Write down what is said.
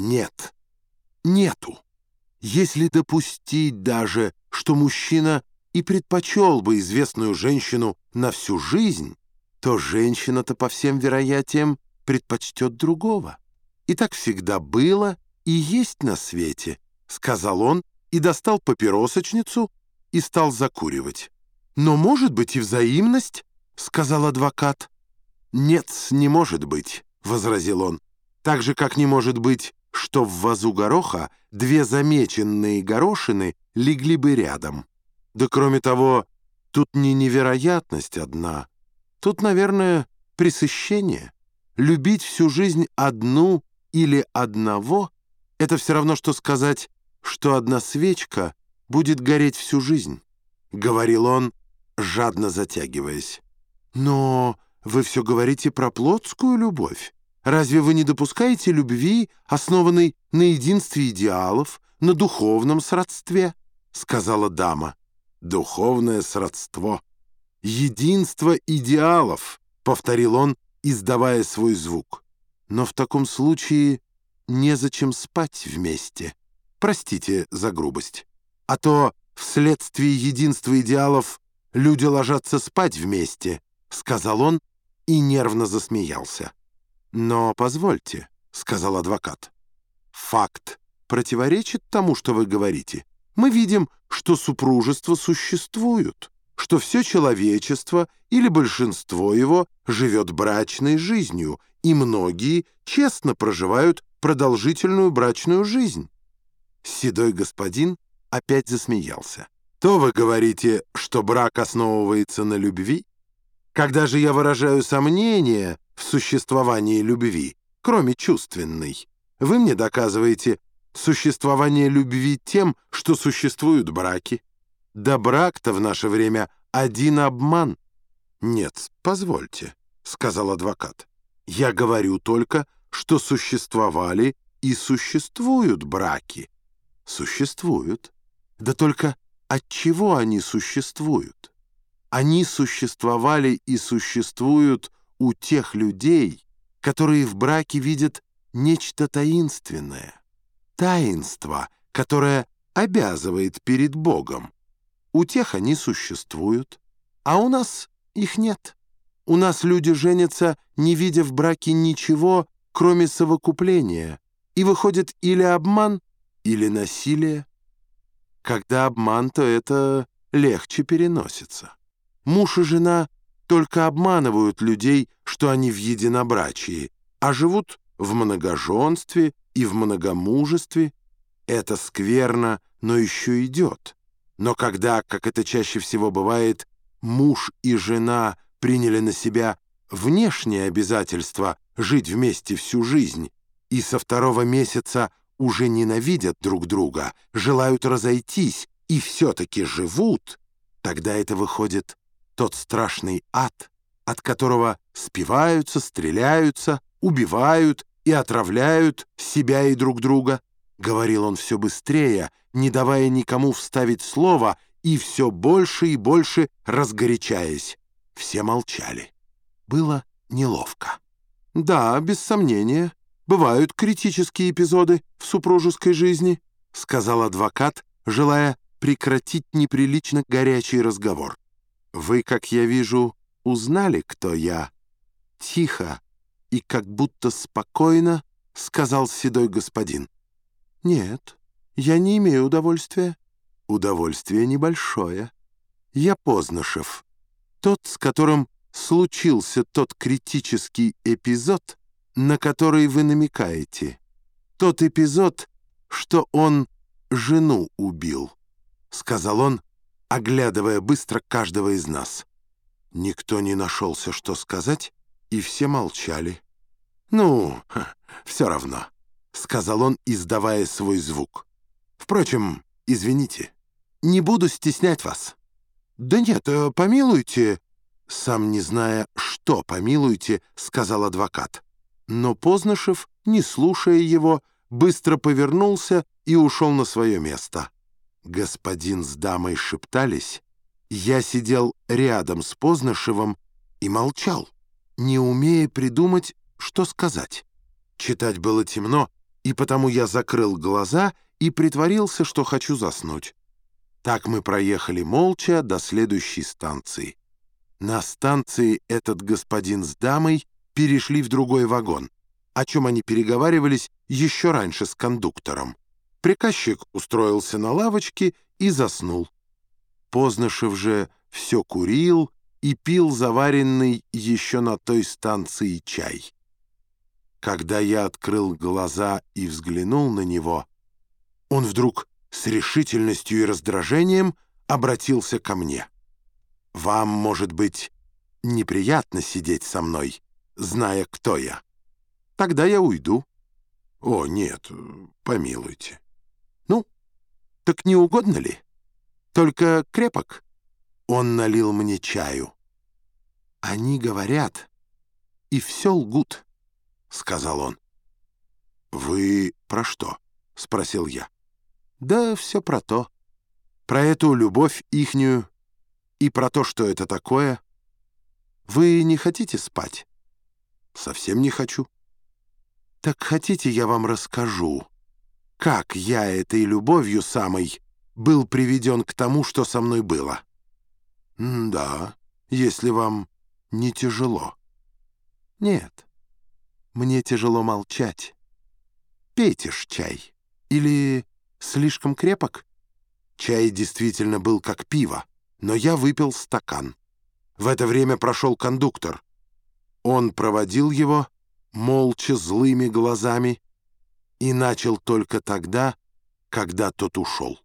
Нет, нету. Если допустить даже, что мужчина и предпочел бы известную женщину на всю жизнь, то женщина-то по всем вероятиям предпочтет другого. И так всегда было и есть на свете, сказал он и достал папиросочницу и стал закуривать. Но может быть и взаимность, сказал адвокат. Нет, не может быть, возразил он. Так же, как не может быть, что в вазу гороха две замеченные горошины легли бы рядом. Да кроме того, тут не невероятность одна. Тут, наверное, пресыщение. Любить всю жизнь одну или одного — это все равно, что сказать, что одна свечка будет гореть всю жизнь, — говорил он, жадно затягиваясь. Но вы все говорите про плотскую любовь. Разве вы не допускаете любви, основанной на единстве идеалов, на духовном сродстве?» — сказала дама. «Духовное сродство. Единство идеалов», — повторил он, издавая свой звук. «Но в таком случае незачем спать вместе. Простите за грубость. А то вследствие единства идеалов люди ложатся спать вместе», — сказал он и нервно засмеялся. «Но позвольте», — сказал адвокат. «Факт противоречит тому, что вы говорите. Мы видим, что супружество существует, что все человечество или большинство его живет брачной жизнью, и многие честно проживают продолжительную брачную жизнь». Седой господин опять засмеялся. «То вы говорите, что брак основывается на любви? Когда же я выражаю сомнение в существовании любви, кроме чувственной. Вы мне доказываете существование любви тем, что существуют браки. Да брак-то в наше время один обман. Нет, позвольте, сказал адвокат. Я говорю только, что существовали и существуют браки. Существуют. Да только от чего они существуют? Они существовали и существуют у тех людей, которые в браке видят нечто таинственное. Таинство, которое обязывает перед Богом. У тех они существуют, а у нас их нет. У нас люди женятся, не видя в браке ничего, кроме совокупления, и выходит или обман, или насилие. Когда обман, то это легче переносится. Муж и жена — только обманывают людей, что они в единобрачии, а живут в многоженстве и в многомужестве. Это скверно, но еще идет. Но когда, как это чаще всего бывает, муж и жена приняли на себя внешние обязательства жить вместе всю жизнь и со второго месяца уже ненавидят друг друга, желают разойтись и все-таки живут, тогда это выходит тот страшный ад, от которого спиваются, стреляются, убивают и отравляют себя и друг друга. Говорил он все быстрее, не давая никому вставить слово, и все больше и больше разгорячаясь. Все молчали. Было неловко. «Да, без сомнения, бывают критические эпизоды в супружеской жизни», сказал адвокат, желая прекратить неприлично горячий разговор. «Вы, как я вижу, узнали, кто я?» Тихо и как будто спокойно сказал седой господин. «Нет, я не имею удовольствия. Удовольствие небольшое. Я Познышев, тот, с которым случился тот критический эпизод, на который вы намекаете. Тот эпизод, что он жену убил», — сказал он, оглядывая быстро каждого из нас. Никто не нашелся, что сказать, и все молчали. «Ну, все равно», — сказал он, издавая свой звук. «Впрочем, извините, не буду стеснять вас». «Да нет, э, помилуйте», — сам не зная, что помилуйте, — сказал адвокат. Но Познышев, не слушая его, быстро повернулся и ушел на свое место. Господин с дамой шептались. Я сидел рядом с Познышевым и молчал, не умея придумать, что сказать. Читать было темно, и потому я закрыл глаза и притворился, что хочу заснуть. Так мы проехали молча до следующей станции. На станции этот господин с дамой перешли в другой вагон, о чем они переговаривались еще раньше с кондуктором. Приказчик устроился на лавочке и заснул. Познышев же все курил и пил заваренный еще на той станции чай. Когда я открыл глаза и взглянул на него, он вдруг с решительностью и раздражением обратился ко мне. «Вам, может быть, неприятно сидеть со мной, зная, кто я? Тогда я уйду». «О, нет, помилуйте». «Ну, так не угодно ли? Только крепок». Он налил мне чаю. «Они говорят, и все лгут». — сказал он. «Вы про что?» — спросил я. «Да все про то. Про эту любовь ихнюю и про то, что это такое. Вы не хотите спать?» «Совсем не хочу». «Так хотите, я вам расскажу, как я этой любовью самой был приведен к тому, что со мной было?» «Да, если вам не тяжело». «Нет». Мне тяжело молчать. Пейте ж чай. Или слишком крепок? Чай действительно был как пиво, но я выпил стакан. В это время прошел кондуктор. Он проводил его молча злыми глазами и начал только тогда, когда тот ушел.